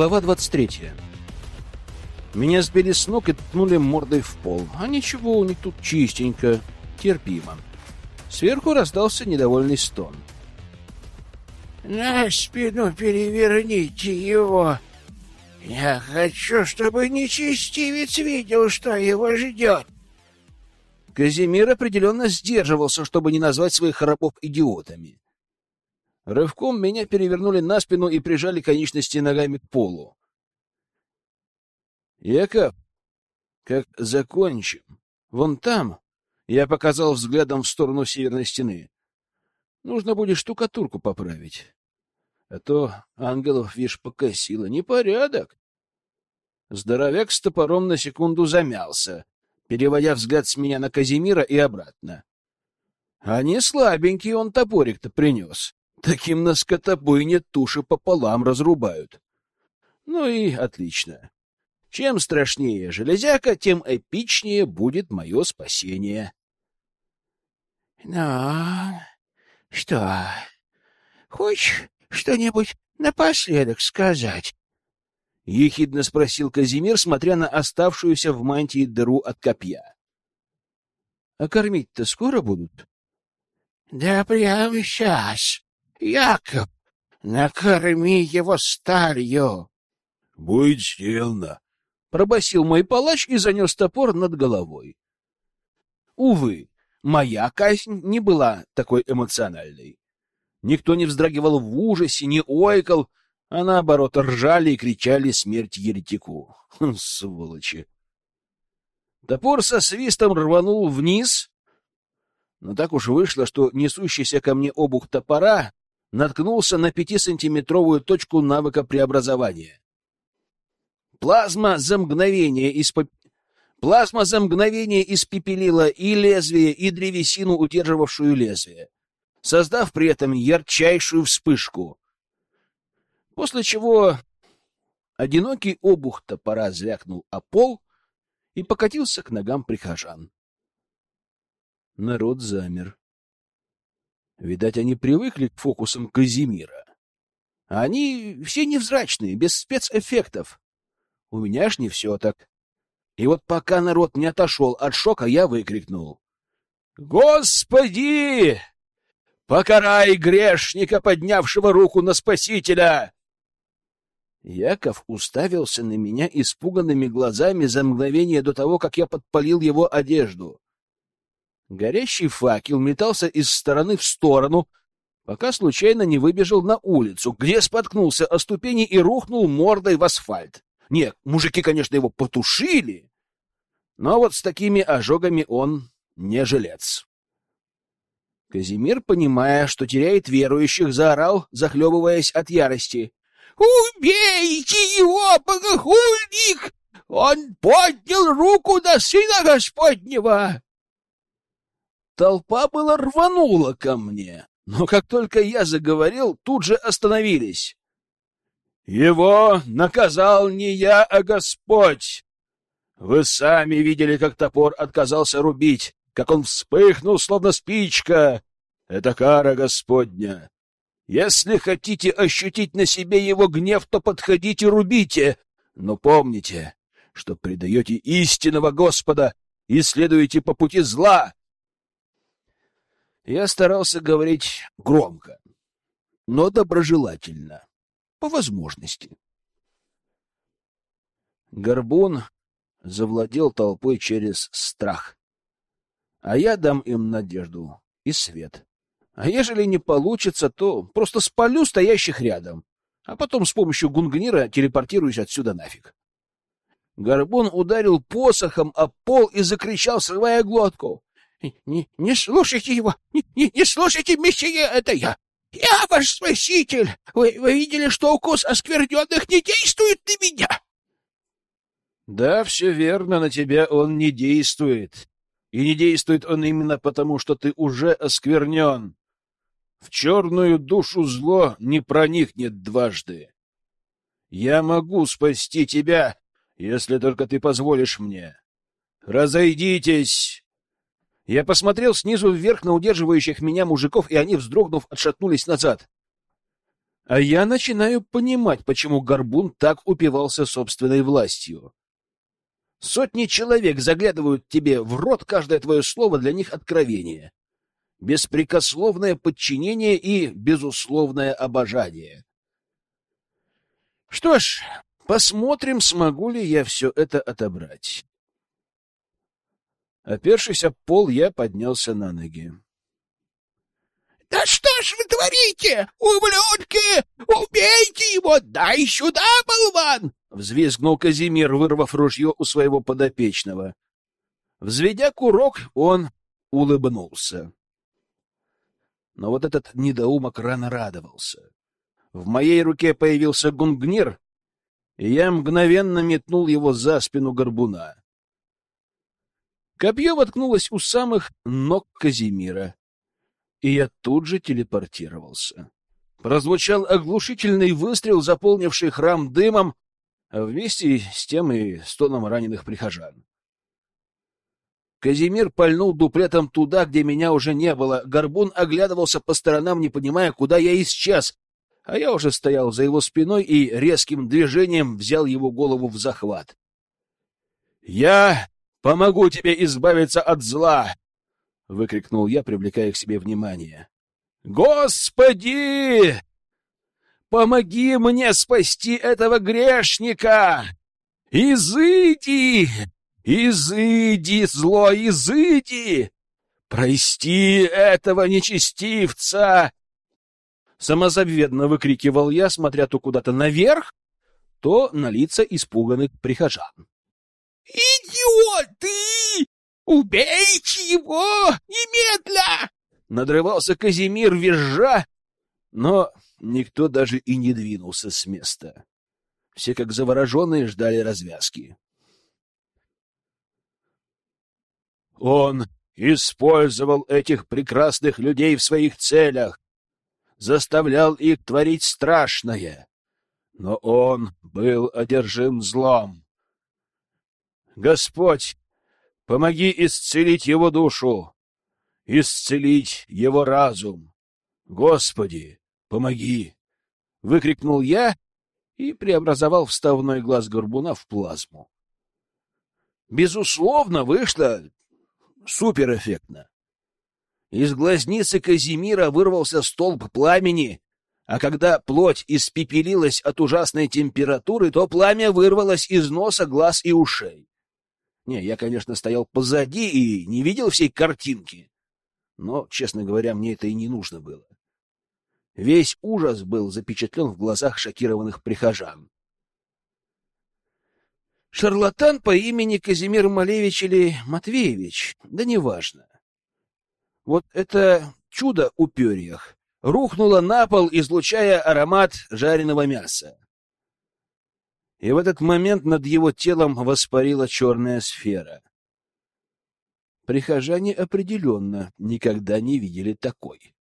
Глава 23. Меня сбили с ног и ткнули мордой в пол. А ничего, у них тут чистенько, терпимо. Сверху раздался недовольный стон. «На спину переверните его. Я хочу, чтобы нечестивец видел, что его ждет». Казимир определенно сдерживался, чтобы не назвать своих рабов идиотами. Рывком меня перевернули на спину и прижали конечности ногами к полу. Яков, как закончим, вон там, я показал взглядом в сторону северной стены, нужно будет штукатурку поправить. А то ангелов, видишь, покосило. Непорядок. Здоровяк с топором на секунду замялся, переводя взгляд с меня на Казимира и обратно. А не слабенький он топорик-то принес. Таким на скотобойне туши пополам разрубают. Ну и отлично. Чем страшнее железяка, тем эпичнее будет мое спасение. — Ну, что, хочешь что-нибудь напоследок сказать? — ехидно спросил Казимир, смотря на оставшуюся в мантии дыру от копья. — А кормить-то скоро будут? — Да прямо сейчас. Яков, накорми его старью. — Будет сделано, — пробасил мой палач и занес топор над головой. Увы, моя казнь не была такой эмоциональной. Никто не вздрагивал в ужасе, не ойкал, а наоборот ржали и кричали смерть еретику. Хм, сволочи! Топор со свистом рванул вниз, но так уж вышло, что несущийся ко мне обух топора наткнулся на пятисантиметровую точку навыка преобразования. Плазма за мгновение испоп... Плазма за мгновение испепелила и лезвие, и древесину, удерживавшую лезвие, создав при этом ярчайшую вспышку. После чего одинокий обух топора звякнул о пол и покатился к ногам прихожан. Народ замер. Видать, они привыкли к фокусам Казимира. Они все невзрачные, без спецэффектов. У меня ж не все так. И вот пока народ не отошел от шока, я выкрикнул. «Господи! Покарай грешника, поднявшего руку на Спасителя!» Яков уставился на меня испуганными глазами за мгновение до того, как я подпалил его одежду. Горящий факел метался из стороны в сторону, пока случайно не выбежал на улицу, где споткнулся о ступени и рухнул мордой в асфальт. Нет, мужики, конечно, его потушили, но вот с такими ожогами он не жилец. Казимир, понимая, что теряет верующих, заорал, захлебываясь от ярости. «Убейте его, богохульник! Он поднял руку на сына Господнего!» Толпа была рванула ко мне, но как только я заговорил, тут же остановились. «Его наказал не я, а Господь! Вы сами видели, как топор отказался рубить, как он вспыхнул, словно спичка. Это кара Господня. Если хотите ощутить на себе его гнев, то подходите, рубите. Но помните, что предаете истинного Господа и следуете по пути зла, я старался говорить громко, но доброжелательно, по возможности. Горбун завладел толпой через страх, а я дам им надежду и свет. А ежели не получится, то просто спалю стоящих рядом, а потом с помощью гунгнира телепортируюсь отсюда нафиг. Горбун ударил посохом о пол и закричал, срывая глотку. Не, не слушайте его! Не, не, не слушайте, мессия, это я! Я ваш спаситель! Вы, вы видели, что укус оскверненных не действует на меня? Да, все верно, на тебя он не действует. И не действует он именно потому, что ты уже осквернен. В черную душу зло не проникнет дважды. Я могу спасти тебя, если только ты позволишь мне. Разойдитесь, я посмотрел снизу вверх на удерживающих меня мужиков, и они, вздрогнув, отшатнулись назад. А я начинаю понимать, почему Горбун так упивался собственной властью. Сотни человек заглядывают тебе в рот, каждое твое слово для них откровение. Беспрекословное подчинение и безусловное обожание. Что ж, посмотрим, смогу ли я все это отобрать. Опершись об пол, я поднялся на ноги. — Да что ж вы творите, ублюдки! Убейте его! Дай сюда, болван! — взвизгнул Казимир, вырвав ружье у своего подопечного. Взведя курок, он улыбнулся. Но вот этот недоумок рано радовался. В моей руке появился гунгнир, и я мгновенно метнул его за спину горбуна. Копье воткнулось у самых ног Казимира, и я тут же телепортировался. Прозвучал оглушительный выстрел, заполнивший храм дымом, а вместе с тем и стоном раненых прихожан. Казимир пальнул дуплетом туда, где меня уже не было. Горбун оглядывался по сторонам, не понимая, куда я исчез, а я уже стоял за его спиной и резким движением взял его голову в захват. — Я Помогу тебе избавиться от зла! — выкрикнул я, привлекая к себе внимание. — Господи! Помоги мне спасти этого грешника! Изыди! Изыди, зло, изыди! Прости этого нечестивца! Самозабведно выкрикивал я, смотря то куда-то наверх, то на лица испуганных прихожан. «Идиоты! Убейте его! Немедля!» Надрывался Казимир, визжа, но никто даже и не двинулся с места. Все, как завороженные, ждали развязки. Он использовал этих прекрасных людей в своих целях, заставлял их творить страшное, но он был одержим злом. Господь, помоги исцелить его душу, исцелить его разум. Господи, помоги! Выкрикнул я и преобразовал вставной глаз горбуна в плазму. Безусловно, вышло суперэффектно. Из глазницы Казимира вырвался столб пламени, а когда плоть испепелилась от ужасной температуры, то пламя вырвалось из носа, глаз и ушей. Не, я, конечно, стоял позади и не видел всей картинки. Но, честно говоря, мне это и не нужно было. Весь ужас был запечатлен в глазах шокированных прихожан. Шарлатан по имени Казимир Малевич или Матвеевич, да неважно. Вот это чудо у перьях рухнуло на пол, излучая аромат жареного мяса и в этот момент над его телом воспарила черная сфера. Прихожане определенно никогда не видели такой.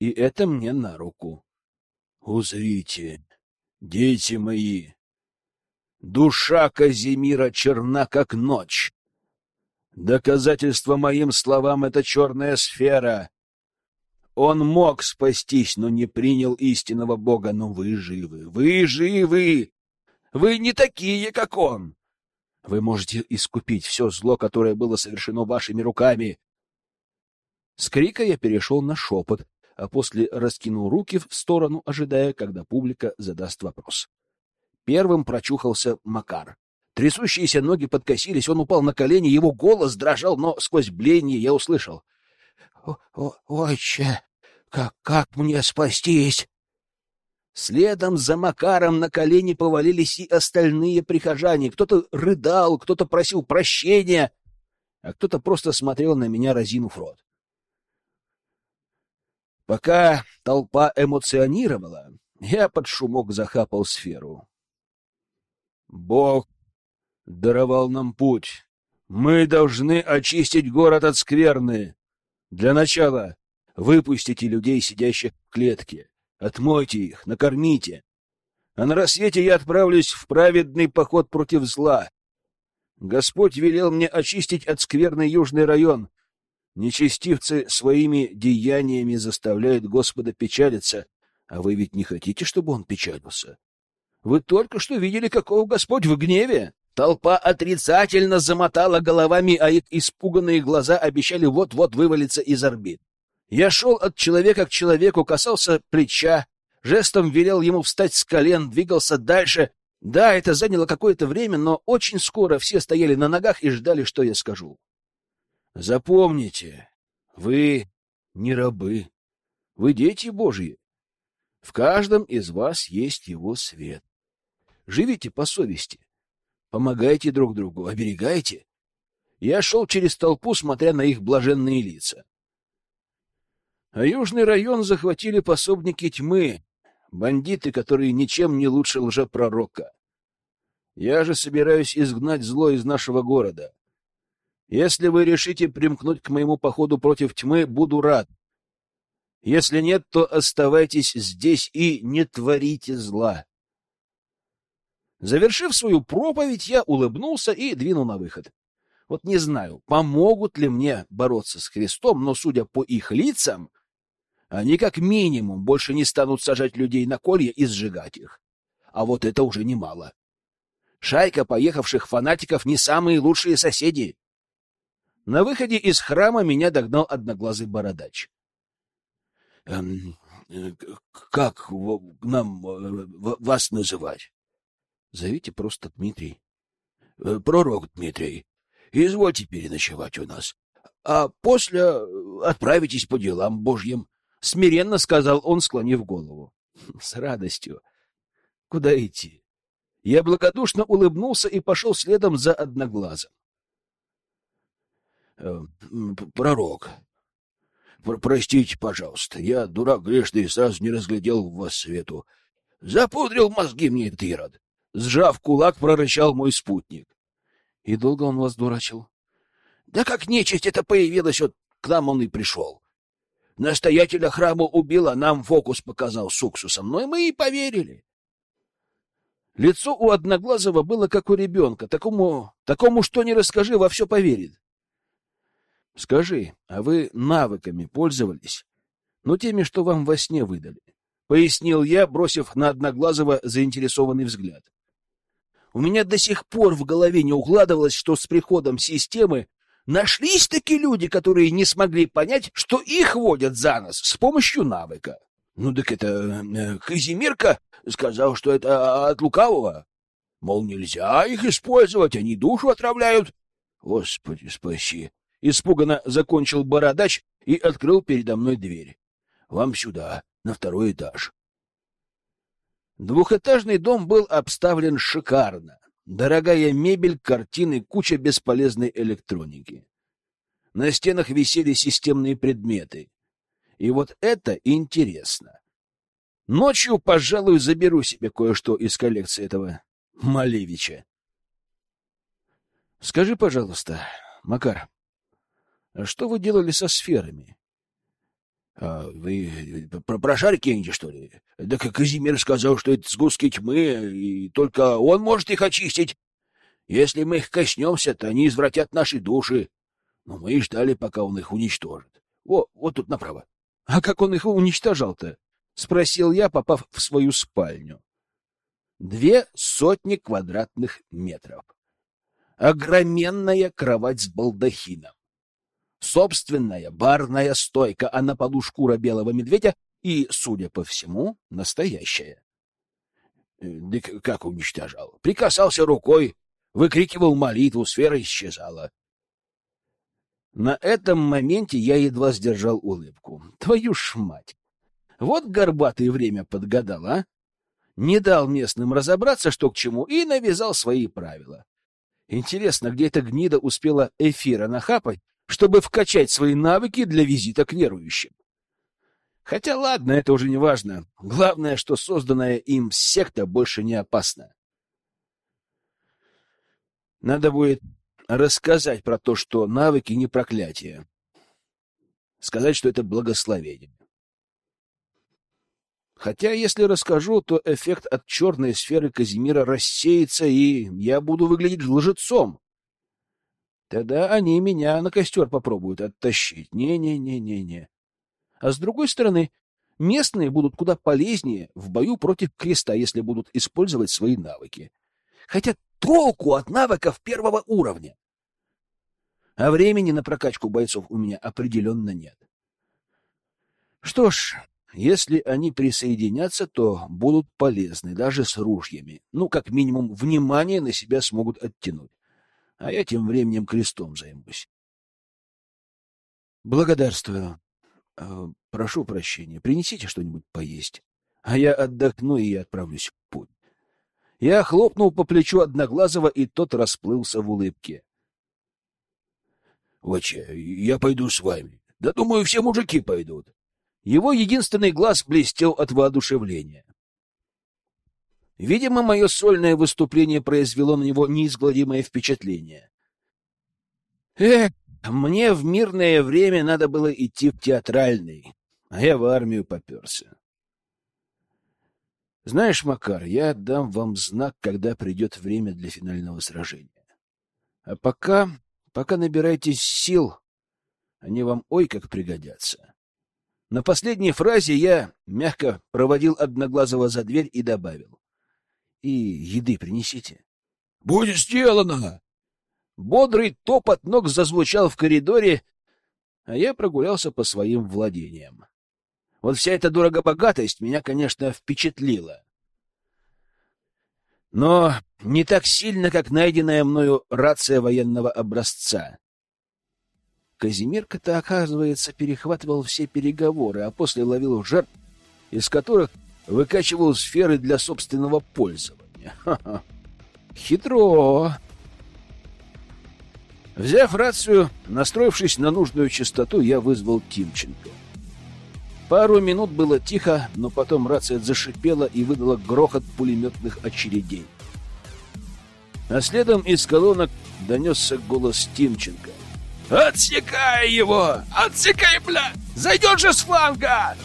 И это мне на руку. Узрите, дети мои, душа Казимира черна, как ночь. Доказательство моим словам — это черная сфера. Он мог спастись, но не принял истинного Бога. Но вы живы, вы живы! Вы не такие, как он. Вы можете искупить все зло, которое было совершено вашими руками. С крика я перешел на шепот, а после раскинул руки в сторону, ожидая, когда публика задаст вопрос. Первым прочухался Макар. Трясущиеся ноги подкосились, он упал на колени, его голос дрожал, но сквозь бление я услышал. — Отче, как, как мне спастись? Следом за Макаром на колени повалились и остальные прихожане. Кто-то рыдал, кто-то просил прощения, а кто-то просто смотрел на меня, разинув рот. Пока толпа эмоционировала, я под шумок захапал сферу. Бог даровал нам путь. Мы должны очистить город от скверны. Для начала выпустите людей, сидящих в клетке. Отмойте их, накормите. А на рассвете я отправлюсь в праведный поход против зла. Господь велел мне очистить от скверный южный район. Нечестивцы своими деяниями заставляют Господа печалиться, А вы ведь не хотите, чтобы он печалился? Вы только что видели, какого Господь в гневе. Толпа отрицательно замотала головами, а их испуганные глаза обещали вот-вот вывалиться из орбит. Я шел от человека к человеку, касался плеча, жестом велел ему встать с колен, двигался дальше. Да, это заняло какое-то время, но очень скоро все стояли на ногах и ждали, что я скажу. Запомните, вы не рабы, вы дети Божьи. В каждом из вас есть его свет. Живите по совести, помогайте друг другу, оберегайте. Я шел через толпу, смотря на их блаженные лица. А южный район захватили пособники тьмы, бандиты, которые ничем не лучше лжепророка. Я же собираюсь изгнать зло из нашего города. Если вы решите примкнуть к моему походу против тьмы, буду рад. Если нет, то оставайтесь здесь и не творите зла. Завершив свою проповедь, я улыбнулся и двинул на выход. Вот не знаю, помогут ли мне бороться с Христом, но, судя по их лицам, они как минимум больше не станут сажать людей на колья и сжигать их. А вот это уже немало. Шайка поехавших фанатиков не самые лучшие соседи. На выходе из храма меня догнал одноглазый бородач. Эм, э, — Как нам э, вас называть? — Зовите просто Дмитрий. Э, — Пророк Дмитрий. Извольте переночевать у нас. А после отправитесь по делам Божьим. — смиренно сказал он, склонив голову. — С радостью. Куда идти? Я благодушно улыбнулся и пошел следом за одноглазым. Э, — Пророк, Пр простите, пожалуйста, я, дурак грешный, сразу не разглядел в вас свету. Запудрил мозги мне этот ирод. Сжав кулак, прорычал мой спутник. — И долго он вас дурачил? — Да как нечисть это появилась, вот к нам он и пришел. Настоятеля храма убил, а нам фокус показал с уксусом. Ну и мы и поверили. Лицо у Одноглазого было как у ребенка. Такому, такому что не расскажи, во все поверит. — Скажи, а вы навыками пользовались? Ну, теми, что вам во сне выдали. — пояснил я, бросив на Одноглазого заинтересованный взгляд. У меня до сих пор в голове не укладывалось, что с приходом системы Нашлись такие люди, которые не смогли понять, что их водят за нос с помощью навыка. Ну так это э, Казимирка сказал, что это от лукавого. Мол, нельзя их использовать, они душу отравляют. Господи, спаси. Испуганно закончил бородач и открыл передо мной дверь. Вам сюда, на второй этаж. Двухэтажный дом был обставлен шикарно. Дорогая мебель, картины, куча бесполезной электроники. На стенах висели системные предметы. И вот это интересно. Ночью, пожалуй, заберу себе кое-что из коллекции этого Малевича. Скажи, пожалуйста, Макар, а что вы делали со сферами? А вы про, про шарики эти, что ли? Да как Казимир сказал, что это сгустки тьмы, и только он может их очистить. Если мы их коснемся, то они извратят наши души. Но мы и ждали, пока он их уничтожит. Во, вот тут направо. — А как он их уничтожал-то? — спросил я, попав в свою спальню. Две сотни квадратных метров. Огроменная кровать с балдахином собственная барная стойка, а на полу шкура белого медведя и, судя по всему, настоящая. Э, да как уничтожал? Прикасался рукой, выкрикивал молитву, сфера исчезала. На этом моменте я едва сдержал улыбку. Твою ж мать! Вот горбатый время подгадал, а? Не дал местным разобраться, что к чему, и навязал свои правила. Интересно, где эта гнида успела эфира нахапать, чтобы вкачать свои навыки для визита к верующим. Хотя ладно, это уже не важно. Главное, что созданная им секта больше не опасна. Надо будет рассказать про то, что навыки не проклятие. Сказать, что это благословение. Хотя, если расскажу, то эффект от черной сферы Казимира рассеется, и я буду выглядеть лжецом. Тогда они меня на костер попробуют оттащить. Не-не-не-не-не. А с другой стороны, Местные будут куда полезнее в бою против креста, если будут использовать свои навыки. Хотя толку от навыков первого уровня. А времени на прокачку бойцов у меня определенно нет. Что ж, если они присоединятся, то будут полезны, даже с ружьями. Ну, как минимум, внимание на себя смогут оттянуть. А я тем временем крестом займусь. Благодарствую. Э, прошу прощения. Принесите что-нибудь поесть. А я отдохну и отправлюсь в путь. Я хлопнул по плечу Одноглазого, и тот расплылся в улыбке. — Вача, я пойду с вами. Да, думаю, все мужики пойдут. Его единственный глаз блестел от воодушевления. Видимо, мое сольное выступление произвело на него неизгладимое впечатление. Эх, мне в мирное время надо было идти в театральный, а я в армию поперся. Знаешь, Макар, я дам вам знак, когда придет время для финального сражения. А пока, пока набирайтесь сил, они вам ой как пригодятся. На последней фразе я мягко проводил Одноглазого за дверь и добавил. — И еды принесите. — Будет сделано! Бодрый топот ног зазвучал в коридоре, а я прогулялся по своим владениям. Вот вся эта дорогобогатость меня, конечно, впечатлила. Но не так сильно, как найденная мною рация военного образца. Казимирка-то, оказывается, перехватывал все переговоры, а после ловил жертв, из которых выкачивал сферы для собственного пользования. Ха-ха. Хитро. Взяв рацию, настроившись на нужную частоту, я вызвал Тимченко. Пару минут было тихо, но потом рация зашипела и выдала грохот пулеметных очередей. А следом из колонок донесся голос Тимченко. «Отсекай его! Отсекай, бля! Зайдет же с фланга!»